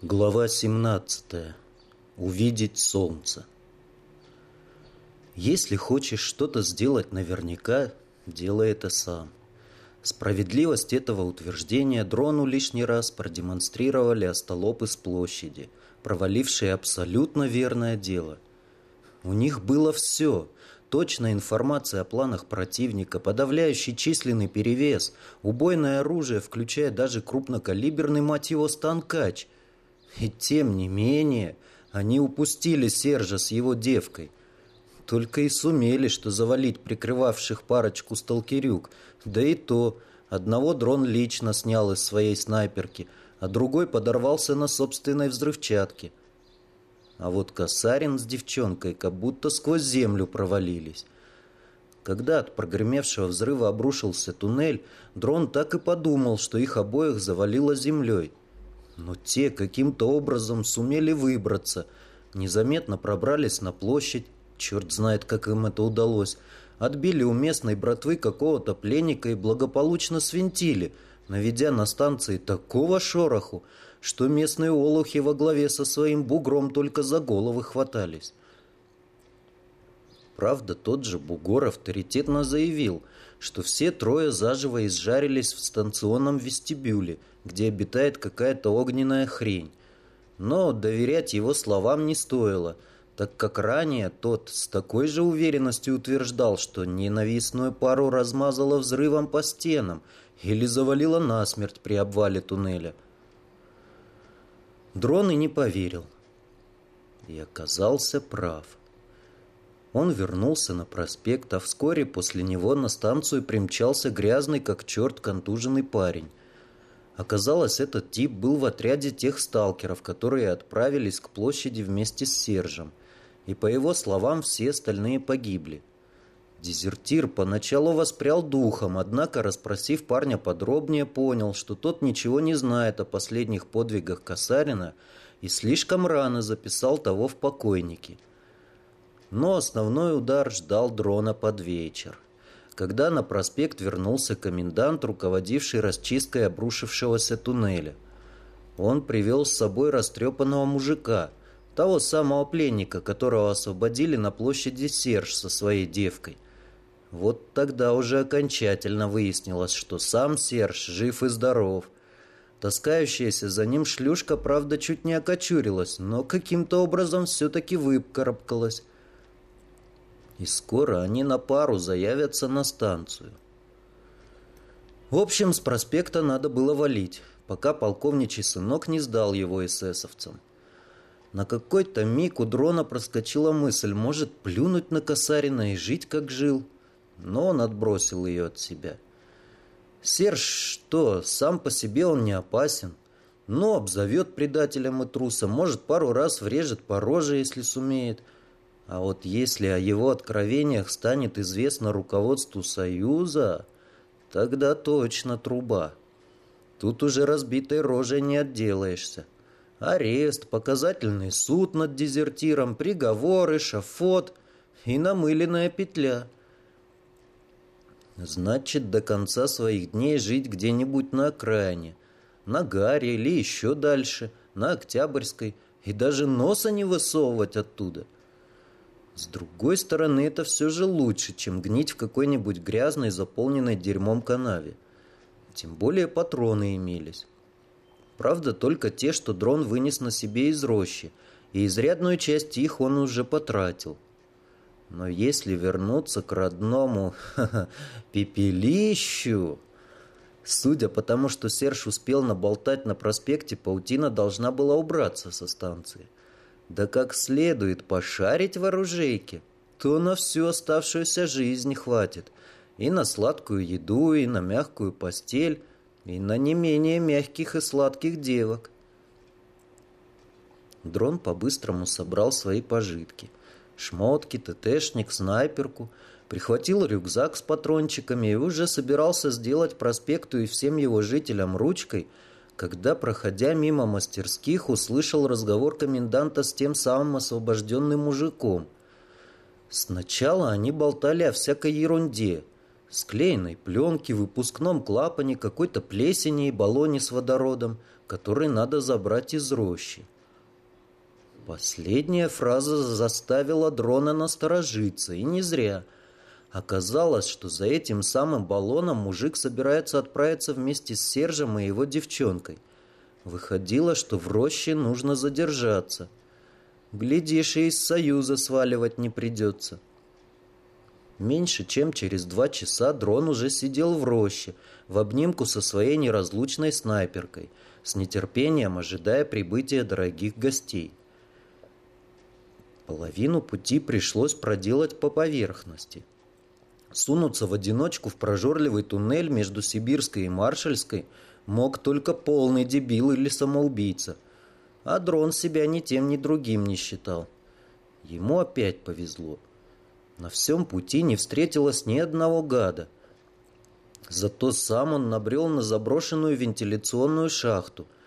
Глава 17. Увидеть солнце. Если хочешь что-то сделать наверняка, делай это сам. Справедливость этого утверждения дрону лишний раз продемонстрировали остолопы с площади, провалившие абсолютно верное дело. У них было все – точная информация о планах противника, подавляющий численный перевес, убойное оружие, включая даже крупнокалиберный, мать его, станкач – и тем не менее, они упустили Сержа с его девкой. Только и сумели, что завалить прикрывавших парочку сталкерюк. Да и то, одного дрон лично снял из своей снайперки, а другой подорвался на собственной взрывчатке. А вот Касарин с девчонкой как будто сквозь землю провалились. Когда от прогремевшего взрыва обрушился туннель, дрон так и подумал, что их обоих завалило землей. Но те каким-то образом сумели выбраться, незаметно пробрались на площадь, черт знает, как им это удалось, отбили у местной братвы какого-то пленника и благополучно свинтили, наведя на станции такого шороху, что местные олухи во главе со своим бугром только за головы хватались. Правда, тот же бугор авторитетно заявил, что все трое заживо изжарились в станционном вестибюле, где обитает какая-то огненная хрень. Но доверять его словам не стоило, так как ранее тот с такой же уверенностью утверждал, что ненавистную пару размазало взрывом по стенам или завалило насмерть при обвале туннеля. Дрон и не поверил. И оказался прав. Он вернулся на проспект, а вскоре после него на станцию примчался грязный, как черт, контуженный парень. Оказалось, этот тип был в отряде тех сталкеров, которые отправились к площади вместе с Сержем. И по его словам, все остальные погибли. Дезертир поначалу воспрял духом, однако, расспросив парня подробнее, понял, что тот ничего не знает о последних подвигах Касарина и слишком рано записал того в покойники – но основной удар ждал дрона под вечер. Когда на проспект вернулся комендант, руководивший расчисткой обрушившегося туннеля. Он привел с собой растрепанного мужика, того самого пленника, которого освободили на площади Серж со своей девкой. Вот тогда уже окончательно выяснилось, что сам Серж жив и здоров. Таскающаяся за ним шлюшка, правда, чуть не окочурилась, но каким-то образом все-таки выкарабкалась и скоро они на пару заявятся на станцию. В общем, с проспекта надо было валить, пока полковничий сынок не сдал его эсэсовцам. На какой-то миг у дрона проскочила мысль, может, плюнуть на Касарина и жить, как жил. Но он отбросил ее от себя. Серж что, сам по себе он не опасен. Но обзовет предателем и трусом, может, пару раз врежет по роже, если сумеет – а вот если о его откровениях станет известно руководству Союза, тогда точно труба. Тут уже разбитой рожей не отделаешься. Арест, показательный суд над дезертиром, приговоры, шафот и намыленная петля. Значит, до конца своих дней жить где-нибудь на окраине, на Гаре или еще дальше, на Октябрьской, и даже носа не высовывать оттуда – с другой стороны, это все же лучше, чем гнить в какой-нибудь грязной, заполненной дерьмом канаве. Тем более патроны имелись. Правда, только те, что дрон вынес на себе из рощи, и изрядную часть их он уже потратил. Но если вернуться к родному пепелищу... Судя по тому, что Серж успел наболтать на проспекте, паутина должна была убраться со станции да как следует пошарить в оружейке, то на всю оставшуюся жизнь хватит. И на сладкую еду, и на мягкую постель, и на не менее мягких и сладких девок. Дрон по-быстрому собрал свои пожитки. Шмотки, ТТшник, снайперку, прихватил рюкзак с патрончиками и уже собирался сделать проспекту и всем его жителям ручкой – когда, проходя мимо мастерских, услышал разговор коменданта с тем самым освобожденным мужиком. Сначала они болтали о всякой ерунде. Склеенной пленке, выпускном клапане, какой-то плесени и баллоне с водородом. который надо забрать из рощи. Последняя фраза заставила дрона насторожиться, и не зря. Оказалось, что за этим самым баллоном мужик собирается отправиться вместе с Сержем и его девчонкой. Выходило, что в роще нужно задержаться. Глядишь, и из Союза сваливать не придется. Меньше чем через два часа дрон уже сидел в роще, в обнимку со своей неразлучной снайперкой, с нетерпением ожидая прибытия дорогих гостей. Половину пути пришлось проделать по поверхности. Сунуться в одиночку в прожорливый туннель между Сибирской и Маршальской мог только полный дебил или самоубийца. А дрон себя ни тем, ни другим не считал. Ему опять повезло. На всем пути не встретилось ни одного гада. Зато сам он набрел на заброшенную вентиляционную шахту –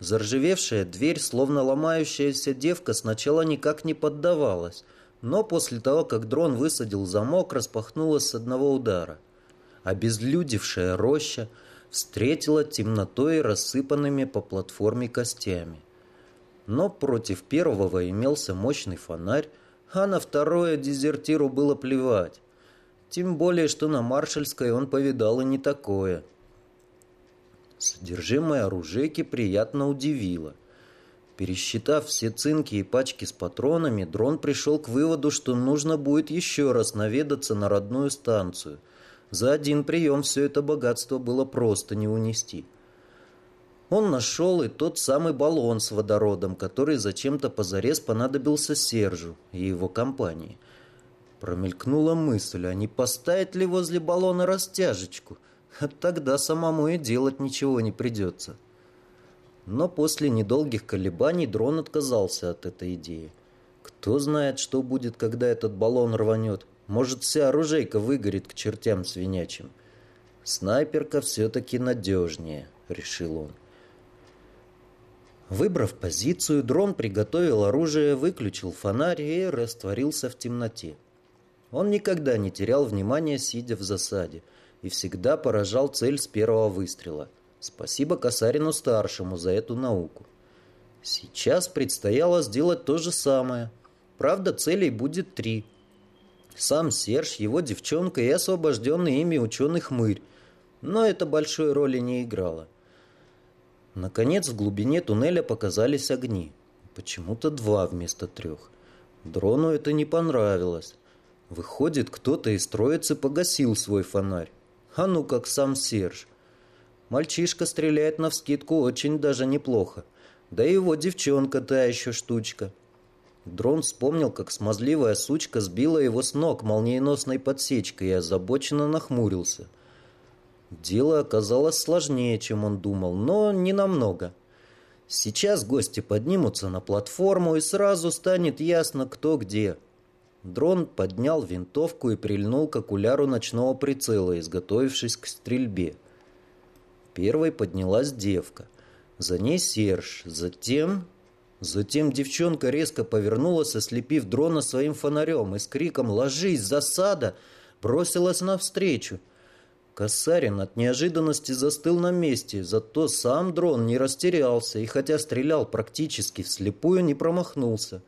Заржавевшая дверь, словно ломающаяся девка, сначала никак не поддавалась, но после того, как дрон высадил замок, распахнулась с одного удара. Обезлюдевшая роща встретила темнотой рассыпанными по платформе костями. Но против первого имелся мощный фонарь, а на второе дезертиру было плевать. Тем более, что на Маршальской он повидал и не такое – Содержимое оружейки приятно удивило. Пересчитав все цинки и пачки с патронами, дрон пришел к выводу, что нужно будет еще раз наведаться на родную станцию. За один прием все это богатство было просто не унести. Он нашел и тот самый баллон с водородом, который зачем-то позарез понадобился Сержу и его компании. Промелькнула мысль, а не поставить ли возле баллона растяжечку – Тогда самому и делать ничего не придется. Но после недолгих колебаний дрон отказался от этой идеи. Кто знает, что будет, когда этот баллон рванет. Может, вся оружейка выгорит к чертям свинячим. Снайперка все-таки надежнее, решил он. Выбрав позицию, дрон приготовил оружие, выключил фонарь и растворился в темноте. Он никогда не терял внимания, сидя в засаде – и всегда поражал цель с первого выстрела. Спасибо Касарину-старшему за эту науку. Сейчас предстояло сделать то же самое. Правда, целей будет три. Сам Серж, его девчонка и освобожденный ими ученый хмырь. Но это большой роли не играло. Наконец, в глубине туннеля показались огни. Почему-то два вместо трех. Дрону это не понравилось. Выходит, кто-то из троицы погасил свой фонарь. А ну как сам Серж. Мальчишка стреляет навскидку очень даже неплохо. Да и его девчонка та еще штучка. Дрон вспомнил, как смазливая сучка сбила его с ног молниеносной подсечкой и озабоченно нахмурился. Дело оказалось сложнее, чем он думал, но не намного. Сейчас гости поднимутся на платформу и сразу станет ясно, кто где. Дрон поднял винтовку и прильнул к окуляру ночного прицела, изготовившись к стрельбе. Первой поднялась девка. За ней Серж. Затем... Затем девчонка резко повернулась, ослепив дрона своим фонарем и с криком «Ложись! Засада!» бросилась навстречу. Косарин от неожиданности застыл на месте, зато сам дрон не растерялся и, хотя стрелял практически вслепую, не промахнулся.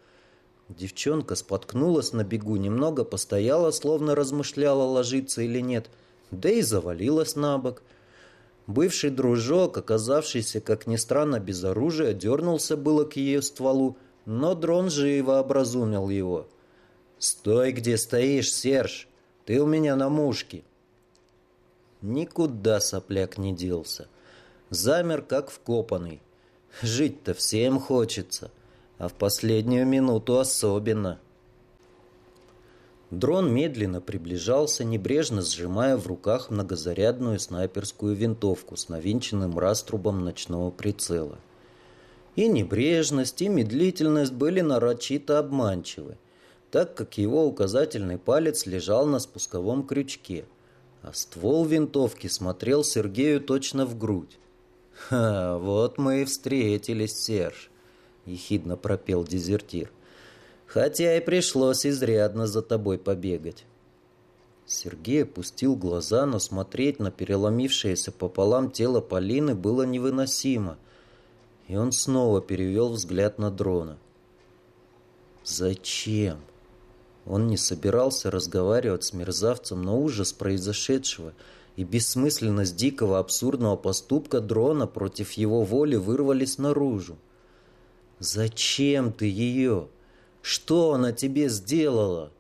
Девчонка споткнулась на бегу, немного постояла, словно размышляла, ложиться или нет, да и завалилась на бок. Бывший дружок, оказавшийся, как ни странно, без оружия, дернулся было к ее стволу, но дрон живо образумил его. «Стой, где стоишь, Серж! Ты у меня на мушке!» Никуда сопляк не делся. Замер, как вкопанный. Жить-то всем хочется а в последнюю минуту особенно. Дрон медленно приближался, небрежно сжимая в руках многозарядную снайперскую винтовку с навинченным раструбом ночного прицела. И небрежность, и медлительность были нарочито обманчивы, так как его указательный палец лежал на спусковом крючке, а ствол винтовки смотрел Сергею точно в грудь. «Ха, вот мы и встретились, Серж. — ехидно пропел дезертир. «Хотя и пришлось изрядно за тобой побегать». Сергей опустил глаза, но смотреть на переломившееся пополам тело Полины было невыносимо. и он снова перевел взгляд на дрона. «Зачем?» Он не собирался разговаривать с мерзавцем, но ужас произошедшего и бессмысленность дикого абсурдного поступка дрона против его воли вырвались наружу. «Зачем ты ее? Что она тебе сделала?»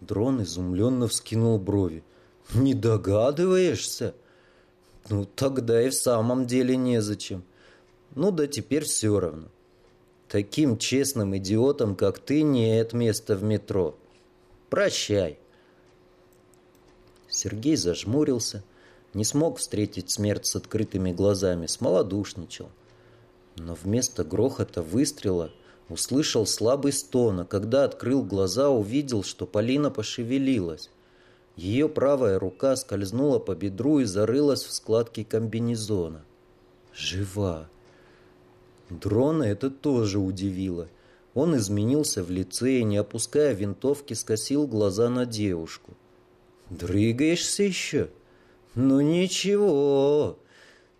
Дрон изумленно вскинул брови. «Не догадываешься?» «Ну, тогда и в самом деле незачем. Ну да теперь все равно. Таким честным идиотом, как ты, нет места в метро. Прощай. Сергей зажмурился, не смог встретить смерть с открытыми глазами, смолодушничал. Но вместо грохота выстрела услышал слабый стон, а когда открыл глаза, увидел, что Полина пошевелилась. Ее правая рука скользнула по бедру и зарылась в складки комбинезона. Жива. Дрона это тоже удивило. Он изменился в лице и, не опуская винтовки, скосил глаза на девушку. «Дрыгаешься еще? Ну ничего.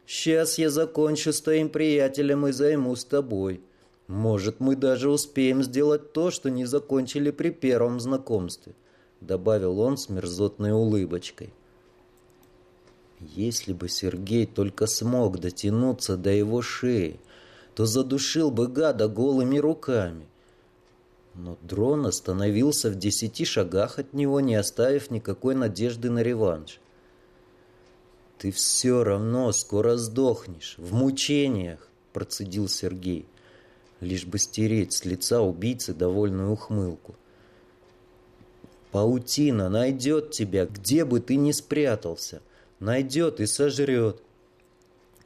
Сейчас я закончу с твоим приятелем и займусь тобой. Может, мы даже успеем сделать то, что не закончили при первом знакомстве», добавил он с мерзотной улыбочкой. Если бы Сергей только смог дотянуться до его шеи, то задушил бы гада голыми руками. Но дрон остановился в десяти шагах от него, не оставив никакой надежды на реванш. «Ты все равно скоро сдохнешь, в мучениях», – процедил Сергей, лишь бы стереть с лица убийцы довольную ухмылку. «Паутина найдет тебя, где бы ты ни спрятался, найдет и сожрет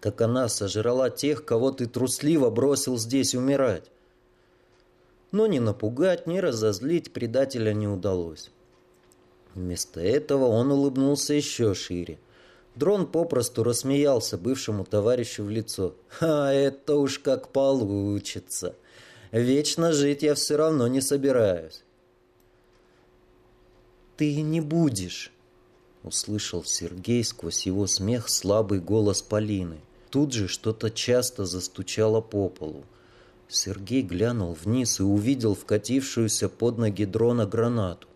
как она сожрала тех, кого ты трусливо бросил здесь умирать. Но ни напугать, ни разозлить предателя не удалось. Вместо этого он улыбнулся еще шире. Дрон попросту рассмеялся бывшему товарищу в лицо. «А это уж как получится. Вечно жить я все равно не собираюсь». «Ты не будешь», — услышал Сергей сквозь его смех слабый голос Полины. Тут же что-то часто застучало по полу. Сергей глянул вниз и увидел вкатившуюся под ноги дрона гранату.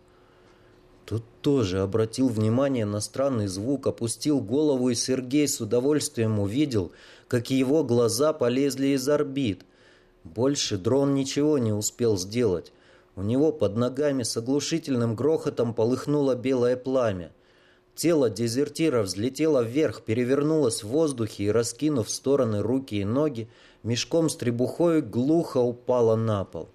Тоже обратил внимание на странный звук, опустил голову, и Сергей с удовольствием увидел, как его глаза полезли из орбит. Больше дрон ничего не успел сделать. У него под ногами с оглушительным грохотом полыхнуло белое пламя. Тело дезертира взлетело вверх, перевернулось в воздухе и, раскинув в стороны руки и ноги, мешком с требухой глухо упало на пол.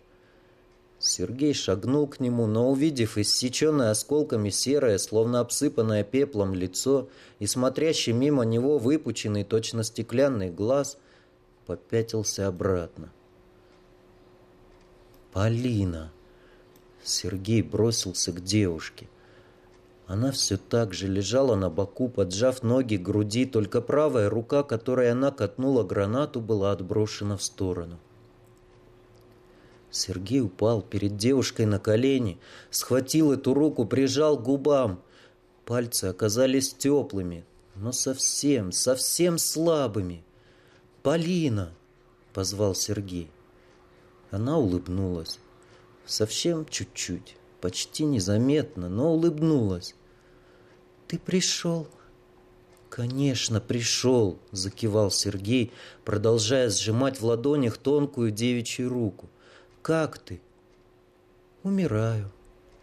Сергей шагнул к нему, но, увидев иссеченное осколками серое, словно обсыпанное пеплом лицо и смотрящий мимо него выпученный точно стеклянный глаз, попятился обратно. «Полина!» Сергей бросился к девушке. Она все так же лежала на боку, поджав ноги к груди, только правая рука, которой она катнула гранату, была отброшена в сторону. Сергей упал перед девушкой на колени, схватил эту руку, прижал к губам. Пальцы оказались теплыми, но совсем, совсем слабыми. «Полина!» — позвал Сергей. Она улыбнулась. Совсем чуть-чуть почти незаметно, но улыбнулась. «Ты пришел?» «Конечно, пришел!» – закивал Сергей, продолжая сжимать в ладонях тонкую девичью руку. «Как ты?» «Умираю»,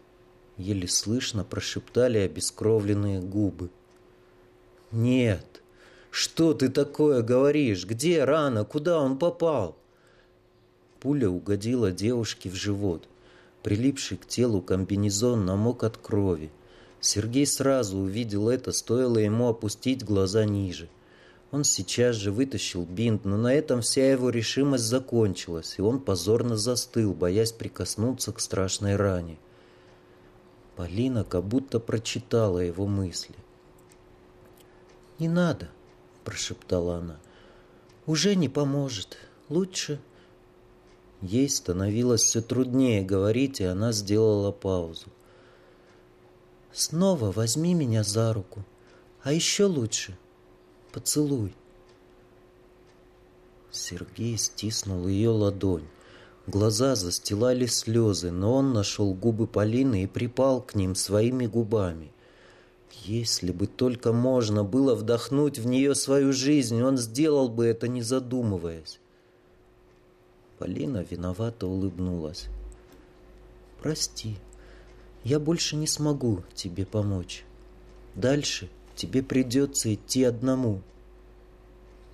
– еле слышно прошептали обескровленные губы. «Нет! Что ты такое говоришь? Где рана? Куда он попал?» Пуля угодила девушке в живот. Прилипший к телу комбинезон намок от крови. Сергей сразу увидел это, стоило ему опустить глаза ниже. Он сейчас же вытащил бинт, но на этом вся его решимость закончилась, и он позорно застыл, боясь прикоснуться к страшной ране. Полина как будто прочитала его мысли. «Не надо», – прошептала она. «Уже не поможет. Лучше Ей становилось все труднее говорить, и она сделала паузу. «Снова возьми меня за руку, а еще лучше поцелуй». Сергей стиснул ее ладонь. Глаза застилали слезы, но он нашел губы Полины и припал к ним своими губами. Если бы только можно было вдохнуть в нее свою жизнь, он сделал бы это, не задумываясь. Полина виновато улыбнулась. «Прости, я больше не смогу тебе помочь. Дальше тебе придется идти одному».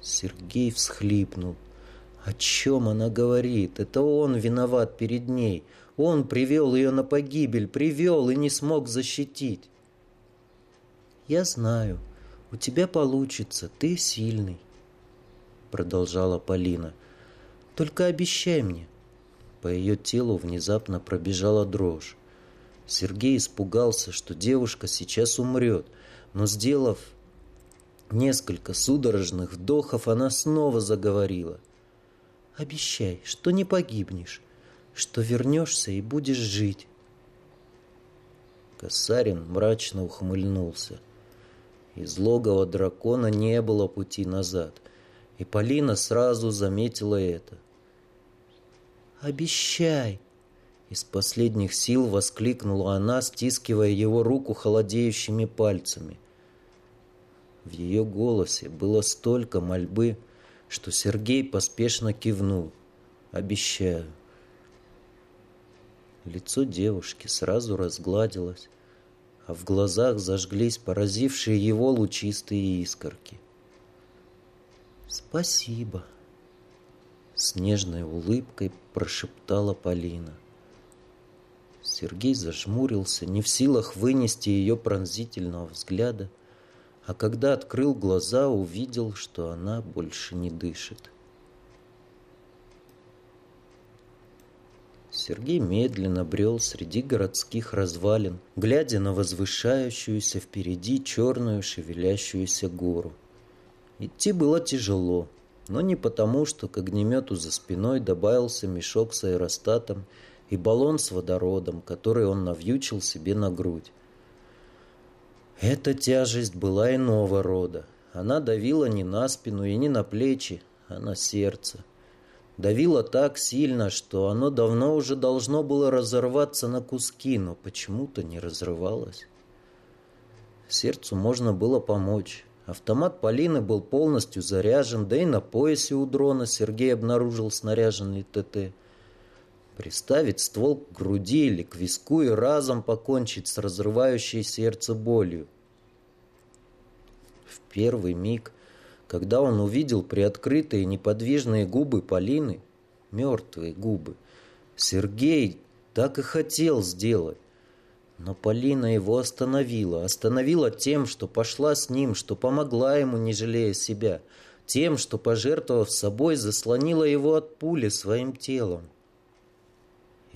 Сергей всхлипнул. О чем она говорит? Это он виноват перед ней. Он привел ее на погибель, привел и не смог защитить. «Я знаю, у тебя получится, ты сильный», — продолжала Полина. «Только обещай мне». По ее телу внезапно пробежала дрожь. Сергей испугался, что девушка сейчас умрет, но, сделав несколько судорожных вдохов, она снова заговорила. Обещай, что не погибнешь, что вернешься и будешь жить. Косарин мрачно ухмыльнулся. Из логова дракона не было пути назад, и Полина сразу заметила это. «Обещай!» Из последних сил воскликнула она, стискивая его руку холодеющими пальцами. В ее голосе было столько мольбы, что Сергей поспешно кивнул. «Обещаю». Лицо девушки сразу разгладилось, а в глазах зажглись поразившие его лучистые искорки. «Спасибо», — с нежной улыбкой прошептала Полина. Сергей зажмурился, не в силах вынести ее пронзительного взгляда, а когда открыл глаза, увидел, что она больше не дышит. Сергей медленно брел среди городских развалин, глядя на возвышающуюся впереди черную шевелящуюся гору. Идти было тяжело, но не потому, что к огнемету за спиной добавился мешок с аэростатом и баллон с водородом, который он навьючил себе на грудь. Эта тяжесть была иного рода. Она давила не на спину и не на плечи, а на сердце. Давила так сильно, что оно давно уже должно было разорваться на куски, но почему-то не разрывалось. Сердцу можно было помочь. Автомат Полины был полностью заряжен, да и на поясе у дрона Сергей обнаружил снаряженный ТТ. Приставить ствол к груди или к виску и разом покончить с разрывающей сердце болью. В первый миг, когда он увидел приоткрытые неподвижные губы Полины, мертвые губы, Сергей так и хотел сделать. Но Полина его остановила. Остановила тем, что пошла с ним, что помогла ему, не жалея себя. Тем, что, пожертвовав собой, заслонила его от пули своим телом.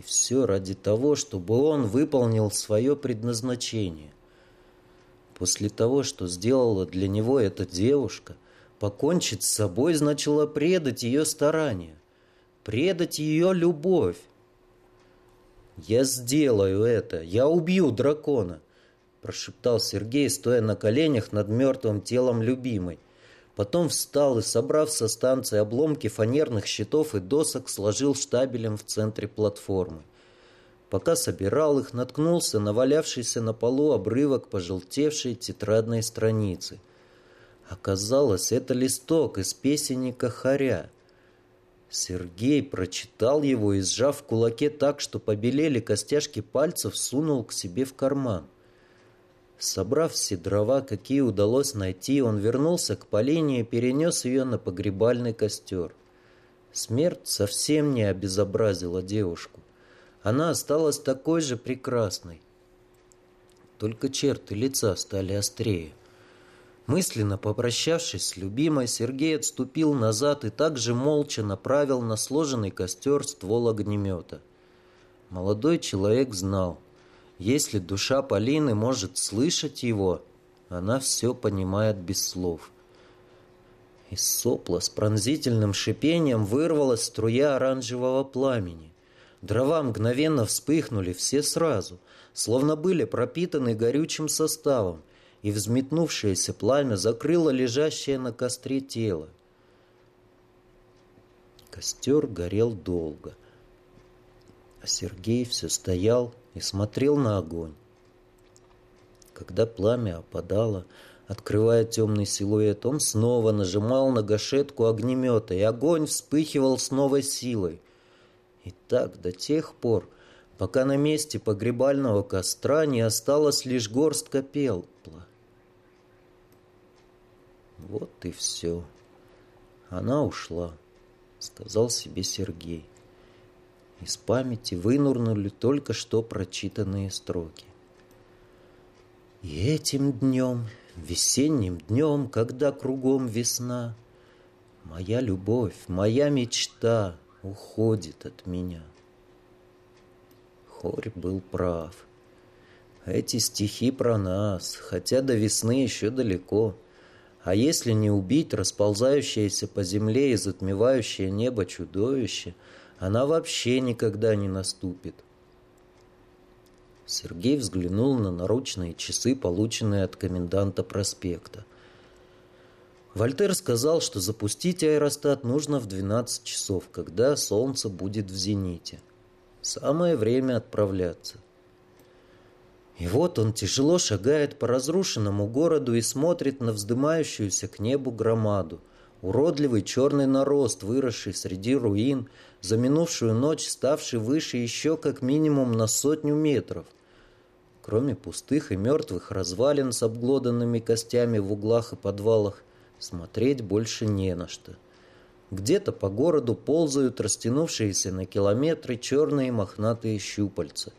И все ради того, чтобы он выполнил свое предназначение. После того, что сделала для него эта девушка, покончить с собой значило предать ее старания, предать ее любовь. «Я сделаю это! Я убью дракона!» прошептал Сергей, стоя на коленях над мертвым телом любимой. Потом встал и, собрав со станции обломки фанерных щитов и досок, сложил штабелем в центре платформы. Пока собирал их, наткнулся на валявшийся на полу обрывок пожелтевшей тетрадной страницы. Оказалось, это листок из песенника Харя. Сергей прочитал его и, сжав в кулаке так, что побелели костяшки пальцев, сунул к себе в карман. Собрав все дрова, какие удалось найти, он вернулся к Полине и перенес ее на погребальный костер. Смерть совсем не обезобразила девушку. Она осталась такой же прекрасной. Только черты лица стали острее. Мысленно попрощавшись с любимой, Сергей отступил назад и также молча направил на сложенный костер ствол огнемета. Молодой человек знал – если душа Полины может слышать его, она все понимает без слов. Из сопла с пронзительным шипением вырвалась струя оранжевого пламени. Дрова мгновенно вспыхнули все сразу, словно были пропитаны горючим составом, и взметнувшееся пламя закрыло лежащее на костре тело. Костер горел долго. А Сергей все стоял и смотрел на огонь. Когда пламя опадало, открывая темный силуэт, он снова нажимал на гашетку огнемета, и огонь вспыхивал с новой силой. И так до тех пор, пока на месте погребального костра не осталось лишь горстка пепла. Вот и все. Она ушла, сказал себе Сергей. Из памяти вынурнули только что прочитанные строки. И этим днем, весенним днем, когда кругом весна, Моя любовь, моя мечта уходит от меня. Хорь был прав. Эти стихи про нас, хотя до весны еще далеко. А если не убить расползающееся по земле и затмевающее небо чудовище, она вообще никогда не наступит. — Сергей взглянул на наручные часы, полученные от коменданта проспекта. Вольтер сказал, что запустить аэростат нужно в 12 часов, когда солнце будет в зените. Самое время отправляться. И вот он тяжело шагает по разрушенному городу и смотрит на вздымающуюся к небу громаду. Уродливый черный нарост, выросший среди руин, за минувшую ночь ставший выше еще как минимум на сотню метров – Кроме пустых и мертвых развалин с обглоданными костями в углах и подвалах, смотреть больше не на что. Где-то по городу ползают растянувшиеся на километры черные мохнатые щупальца,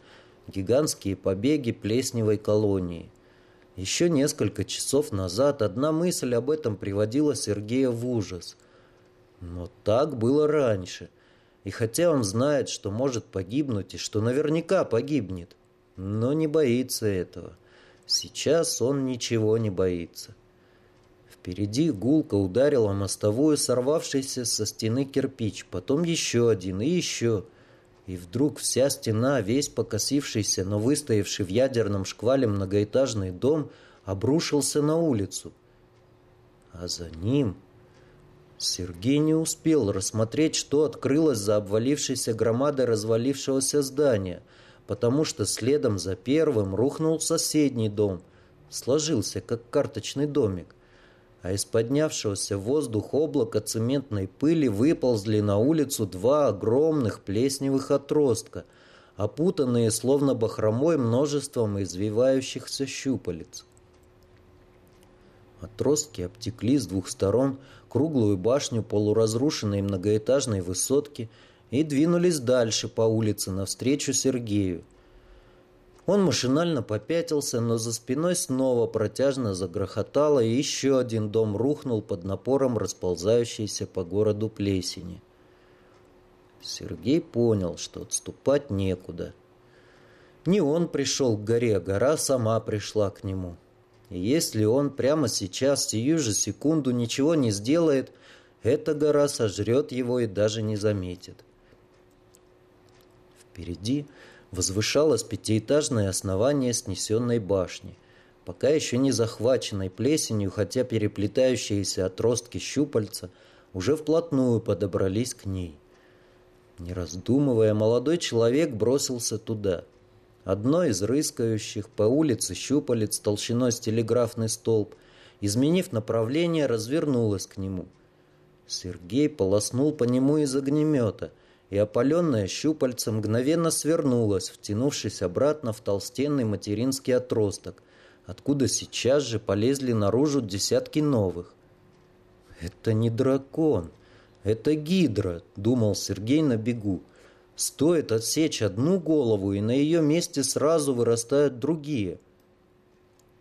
гигантские побеги плесневой колонии. Еще несколько часов назад одна мысль об этом приводила Сергея в ужас. Но так было раньше. И хотя он знает, что может погибнуть и что наверняка погибнет, но не боится этого. Сейчас он ничего не боится. Впереди гулко ударила мостовую сорвавшийся со стены кирпич, потом еще один и еще. И вдруг вся стена, весь покосившийся, но выстоявший в ядерном шквале многоэтажный дом, обрушился на улицу. А за ним... Сергей не успел рассмотреть, что открылось за обвалившейся громадой развалившегося здания — потому что следом за первым рухнул соседний дом, сложился как карточный домик, а из поднявшегося в воздух облака цементной пыли выползли на улицу два огромных плесневых отростка, опутанные словно бахромой множеством извивающихся щупалец. Отростки обтекли с двух сторон круглую башню полуразрушенной многоэтажной высотки – и двинулись дальше по улице навстречу Сергею. Он машинально попятился, но за спиной снова протяжно загрохотало, и еще один дом рухнул под напором расползающейся по городу плесени. Сергей понял, что отступать некуда. Не он пришел к горе, а гора сама пришла к нему. Если он прямо сейчас, сию же секунду, ничего не сделает, эта гора сожрет его и даже не заметит. Впереди возвышалось пятиэтажное основание снесенной башни, пока еще не захваченной плесенью, хотя переплетающиеся отростки щупальца уже вплотную подобрались к ней. Не раздумывая, молодой человек бросился туда. Одно из рыскающих по улице щупалец толщиной с телеграфный столб, изменив направление, развернулось к нему. Сергей полоснул по нему из огнемета – и опаленное щупальце мгновенно свернулось, втянувшись обратно в толстенный материнский отросток, откуда сейчас же полезли наружу десятки новых. «Это не дракон, это гидра», — думал Сергей на бегу. «Стоит отсечь одну голову, и на ее месте сразу вырастают другие».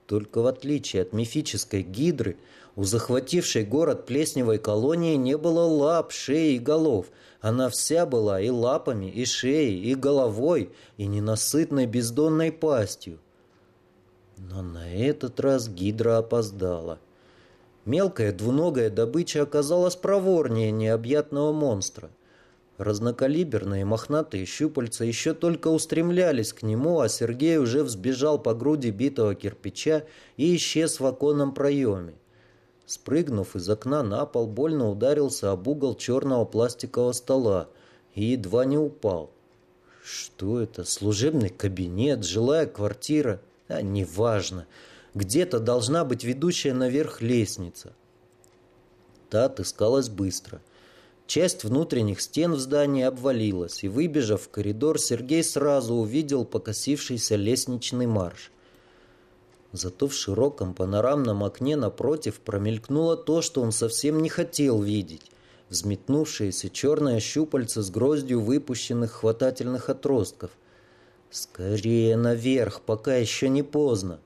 Только в отличие от мифической гидры, у захватившей город плесневой колонии не было лап, шеи и голов — она вся была и лапами, и шеей, и головой, и ненасытной бездонной пастью. Но на этот раз гидра опоздала. Мелкая двуногая добыча оказалась проворнее необъятного монстра. Разнокалиберные мохнатые щупальца еще только устремлялись к нему, а Сергей уже взбежал по груди битого кирпича и исчез в оконном проеме. Спрыгнув из окна на пол, больно ударился об угол черного пластикового стола и едва не упал. Что это? Служебный кабинет, жилая квартира? А, неважно. Где-то должна быть ведущая наверх лестница. Та отыскалась быстро. Часть внутренних стен в здании обвалилась, и, выбежав в коридор, Сергей сразу увидел покосившийся лестничный марш. Зато в широком панорамном окне напротив промелькнуло то, что он совсем не хотел видеть. Взметнувшееся черное щупальце с гроздью выпущенных хватательных отростков. «Скорее наверх, пока еще не поздно!»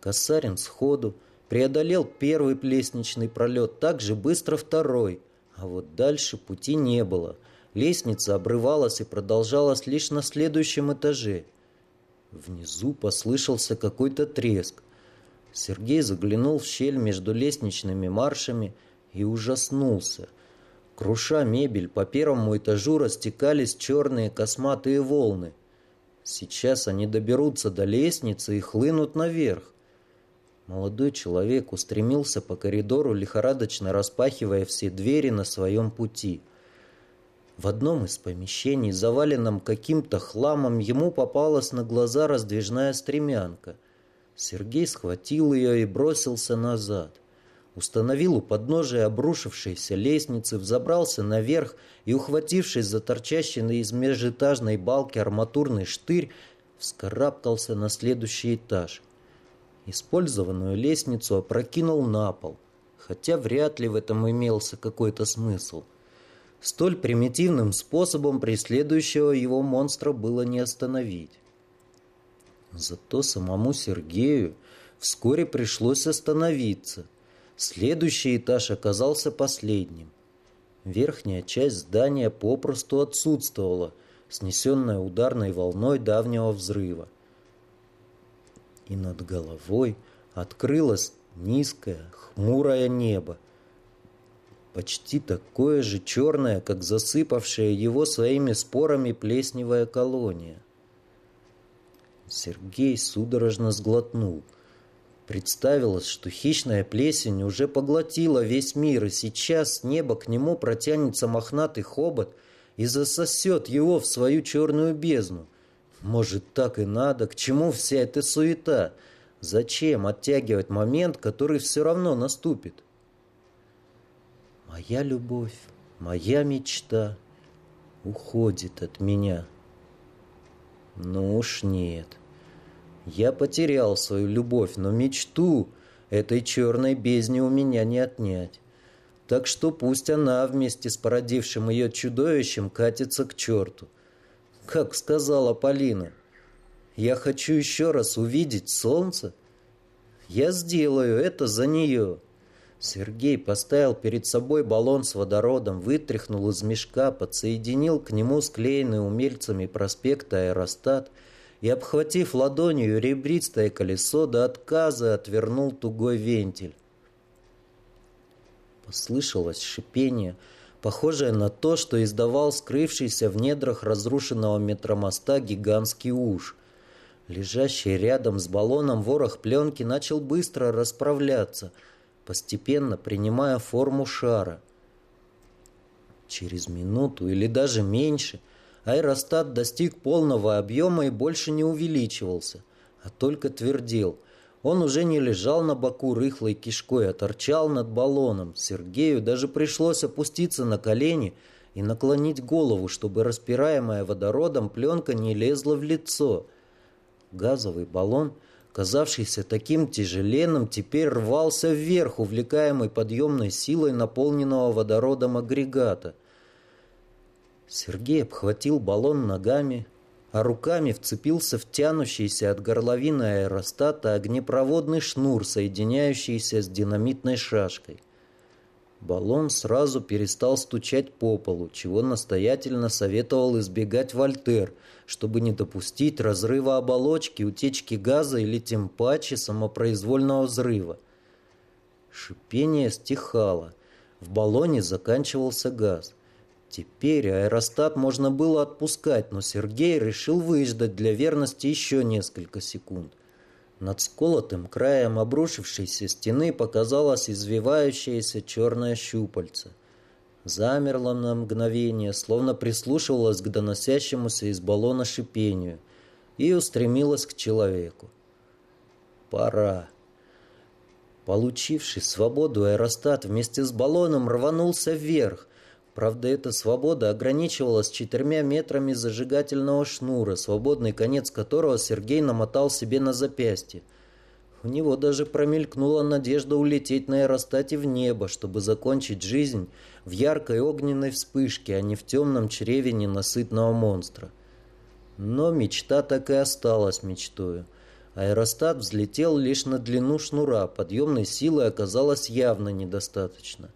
Косарин сходу преодолел первый лестничный пролет, так же быстро второй, а вот дальше пути не было. Лестница обрывалась и продолжалась лишь на следующем этаже – Внизу послышался какой-то треск. Сергей заглянул в щель между лестничными маршами и ужаснулся. Круша мебель, по первому этажу растекались черные косматые волны. Сейчас они доберутся до лестницы и хлынут наверх. Молодой человек устремился по коридору, лихорадочно распахивая все двери на своем пути. В одном из помещений, заваленном каким-то хламом, ему попалась на глаза раздвижная стремянка. Сергей схватил ее и бросился назад. Установил у подножия обрушившейся лестницы, взобрался наверх и, ухватившись за торчащий из межэтажной балки арматурный штырь, вскарабкался на следующий этаж. Использованную лестницу опрокинул на пол, хотя вряд ли в этом имелся какой-то смысл – Столь примитивным способом преследующего его монстра было не остановить. Зато самому Сергею вскоре пришлось остановиться. Следующий этаж оказался последним. Верхняя часть здания попросту отсутствовала, снесенная ударной волной давнего взрыва. И над головой открылось низкое, хмурое небо, почти такое же черное, как засыпавшая его своими спорами плесневая колония. Сергей судорожно сглотнул. Представилось, что хищная плесень уже поглотила весь мир, и сейчас с неба к нему протянется мохнатый хобот и засосет его в свою черную бездну. Может, так и надо? К чему вся эта суета? Зачем оттягивать момент, который все равно наступит? Моя любовь, моя мечта уходит от меня. Ну уж нет. Я потерял свою любовь, но мечту этой черной бездни у меня не отнять. Так что пусть она вместе с породившим ее чудовищем катится к черту. Как сказала Полина, я хочу еще раз увидеть солнце. Я сделаю это за нее. Сергей поставил перед собой баллон с водородом, вытряхнул из мешка, подсоединил к нему склеенный умельцами проспект аэростат и, обхватив ладонью ребристое колесо до отказа, отвернул тугой вентиль. Послышалось шипение, похожее на то, что издавал скрывшийся в недрах разрушенного метромоста гигантский уж. Лежащий рядом с баллоном ворох пленки начал быстро расправляться – постепенно принимая форму шара. Через минуту или даже меньше аэростат достиг полного объема и больше не увеличивался, а только твердел. Он уже не лежал на боку рыхлой кишкой, а торчал над баллоном. Сергею даже пришлось опуститься на колени и наклонить голову, чтобы распираемая водородом пленка не лезла в лицо. Газовый баллон – казавшийся таким тяжеленным, теперь рвался вверх, увлекаемый подъемной силой наполненного водородом агрегата. Сергей обхватил баллон ногами, а руками вцепился в тянущийся от горловины аэростата огнепроводный шнур, соединяющийся с динамитной шашкой. Баллон сразу перестал стучать по полу, чего настоятельно советовал избегать Вольтер, чтобы не допустить разрыва оболочки, утечки газа или тем паче самопроизвольного взрыва. Шипение стихало. В баллоне заканчивался газ. Теперь аэростат можно было отпускать, но Сергей решил выждать для верности еще несколько секунд. Над сколотым краем обрушившейся стены показалось извивающееся черное щупальце. Замерло на мгновение, словно прислушивалось к доносящемуся из баллона шипению и устремилось к человеку. Пора. Получивший свободу, аэростат вместе с баллоном рванулся вверх. Правда, эта свобода ограничивалась четырьмя метрами зажигательного шнура, свободный конец которого Сергей намотал себе на запястье. У него даже промелькнула надежда улететь на аэростате в небо, чтобы закончить жизнь в яркой огненной вспышке, а не в темном чреве ненасытного монстра. Но мечта так и осталась мечтою – Аэростат взлетел лишь на длину шнура, подъемной силы оказалось явно недостаточно.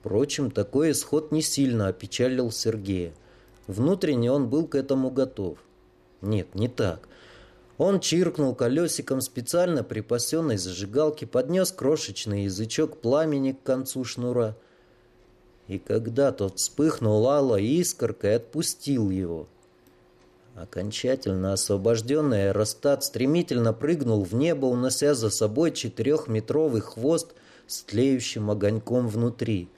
Впрочем, такой исход не сильно опечалил Сергея. Внутренне он был к этому готов. Нет, не так. Он чиркнул колесиком специально припасенной зажигалки, поднес крошечный язычок пламени к концу шнура. И когда тот вспыхнул алой искоркой, отпустил его – Окончательно освобожденный аэростат стремительно прыгнул в небо, унося за собой четырехметровый хвост с тлеющим огоньком внутри.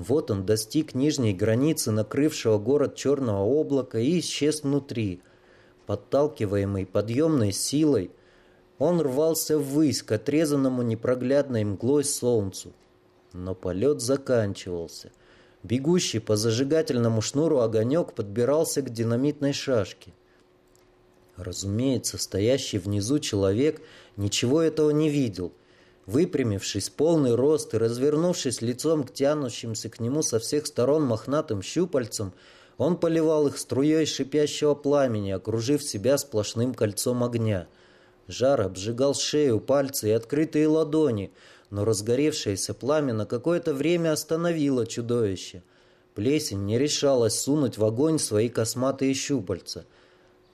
Вот он достиг нижней границы накрывшего город черного облака и исчез внутри. Подталкиваемый подъемной силой, он рвался ввысь к отрезанному непроглядной мглой солнцу. Но полет заканчивался. Бегущий по зажигательному шнуру огонек подбирался к динамитной шашке. Разумеется, стоящий внизу человек ничего этого не видел. Выпрямившись полный рост и развернувшись лицом к тянущимся к нему со всех сторон мохнатым щупальцам, он поливал их струей шипящего пламени, окружив себя сплошным кольцом огня. Жар обжигал шею, пальцы и открытые ладони – но разгоревшееся пламя на какое-то время остановило чудовище. Плесень не решалась сунуть в огонь свои косматые щупальца.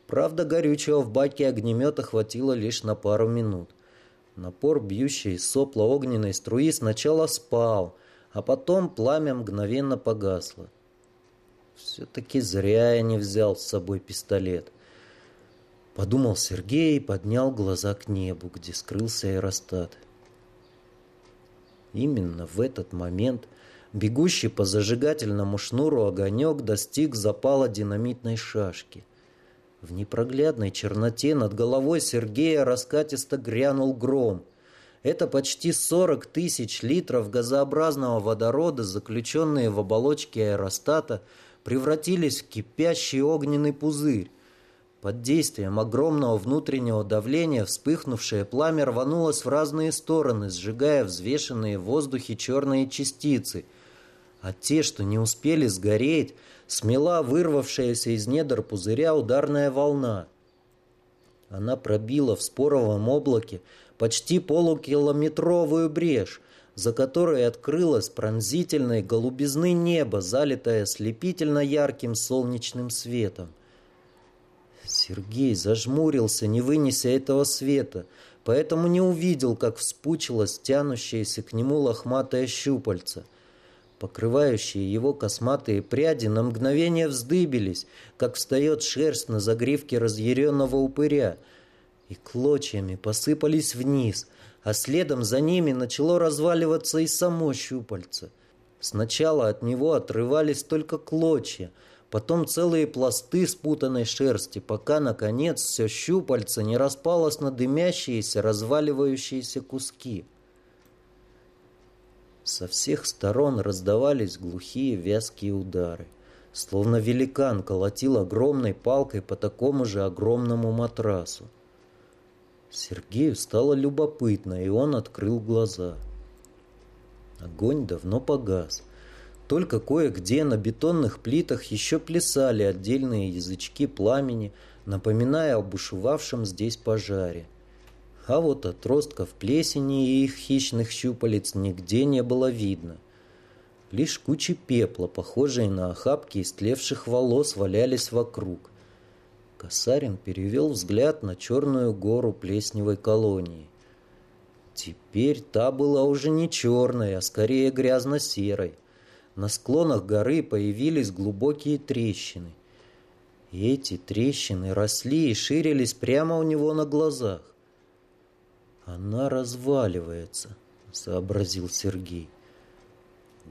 Правда, горючего в баке огнемета хватило лишь на пару минут. Напор, бьющий сопла огненной струи, сначала спал, а потом пламя мгновенно погасло. Все-таки зря я не взял с собой пистолет. Подумал Сергей и поднял глаза к небу, где скрылся аэростат. Именно в этот момент бегущий по зажигательному шнуру огонек достиг запала динамитной шашки. В непроглядной черноте над головой Сергея раскатисто грянул гром. Это почти 40 тысяч литров газообразного водорода, заключенные в оболочке аэростата, превратились в кипящий огненный пузырь. Под действием огромного внутреннего давления вспыхнувшее пламя рванулось в разные стороны, сжигая взвешенные в воздухе черные частицы. А те, что не успели сгореть, смела вырвавшаяся из недр пузыря ударная волна. Она пробила в споровом облаке почти полукилометровую брешь, за которой открылось пронзительной голубизны небо, залитое слепительно ярким солнечным светом. Сергей зажмурился, не вынеся этого света, поэтому не увидел, как вспучилось тянущееся к нему лохматое щупальце. Покрывающие его косматые пряди на мгновение вздыбились, как встает шерсть на загривке разъяренного упыря, и клочьями посыпались вниз, а следом за ними начало разваливаться и само щупальце. Сначала от него отрывались только клочья — потом целые пласты спутанной шерсти, пока, наконец, все щупальце не распалось на дымящиеся, разваливающиеся куски. Со всех сторон раздавались глухие вязкие удары, словно великан колотил огромной палкой по такому же огромному матрасу. Сергею стало любопытно, и он открыл глаза. Огонь давно погас — только кое-где на бетонных плитах еще плясали отдельные язычки пламени, напоминая о бушевавшем здесь пожаре. А вот отростков плесени и их хищных щупалец нигде не было видно. Лишь кучи пепла, похожие на охапки истлевших волос, валялись вокруг. Косарин перевел взгляд на черную гору плесневой колонии. Теперь та была уже не черной, а скорее грязно-серой. На склонах горы появились глубокие трещины. И эти трещины росли и ширились прямо у него на глазах. «Она разваливается», — сообразил Сергей.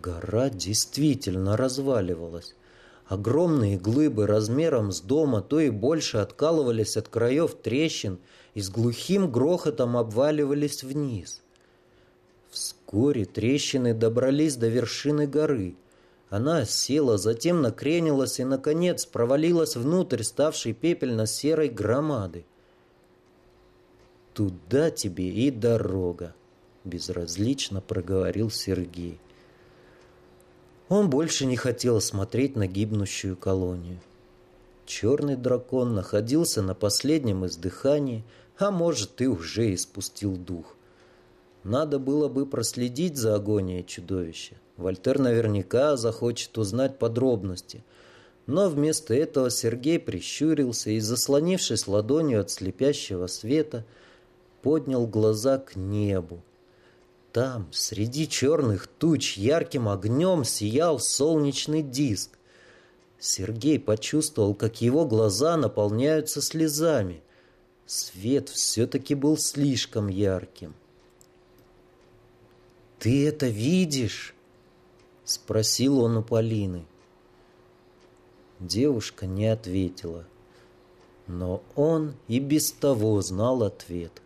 Гора действительно разваливалась. Огромные глыбы размером с дома то и больше откалывались от краев трещин и с глухим грохотом обваливались вниз. Вскоре трещины добрались до вершины горы. Она села, затем накренилась и, наконец, провалилась внутрь ставшей пепельно-серой громады. «Туда тебе и дорога», — безразлично проговорил Сергей. Он больше не хотел смотреть на гибнущую колонию. Черный дракон находился на последнем издыхании, а может и уже испустил дух. Надо было бы проследить за агонией чудовища. Вольтер наверняка захочет узнать подробности. Но вместо этого Сергей прищурился и, заслонившись ладонью от слепящего света, поднял глаза к небу. Там, среди черных туч, ярким огнем сиял солнечный диск. Сергей почувствовал, как его глаза наполняются слезами. Свет все-таки был слишком ярким. «Ты это видишь?» — спросил он у Полины. Девушка не ответила, но он и без того знал ответ.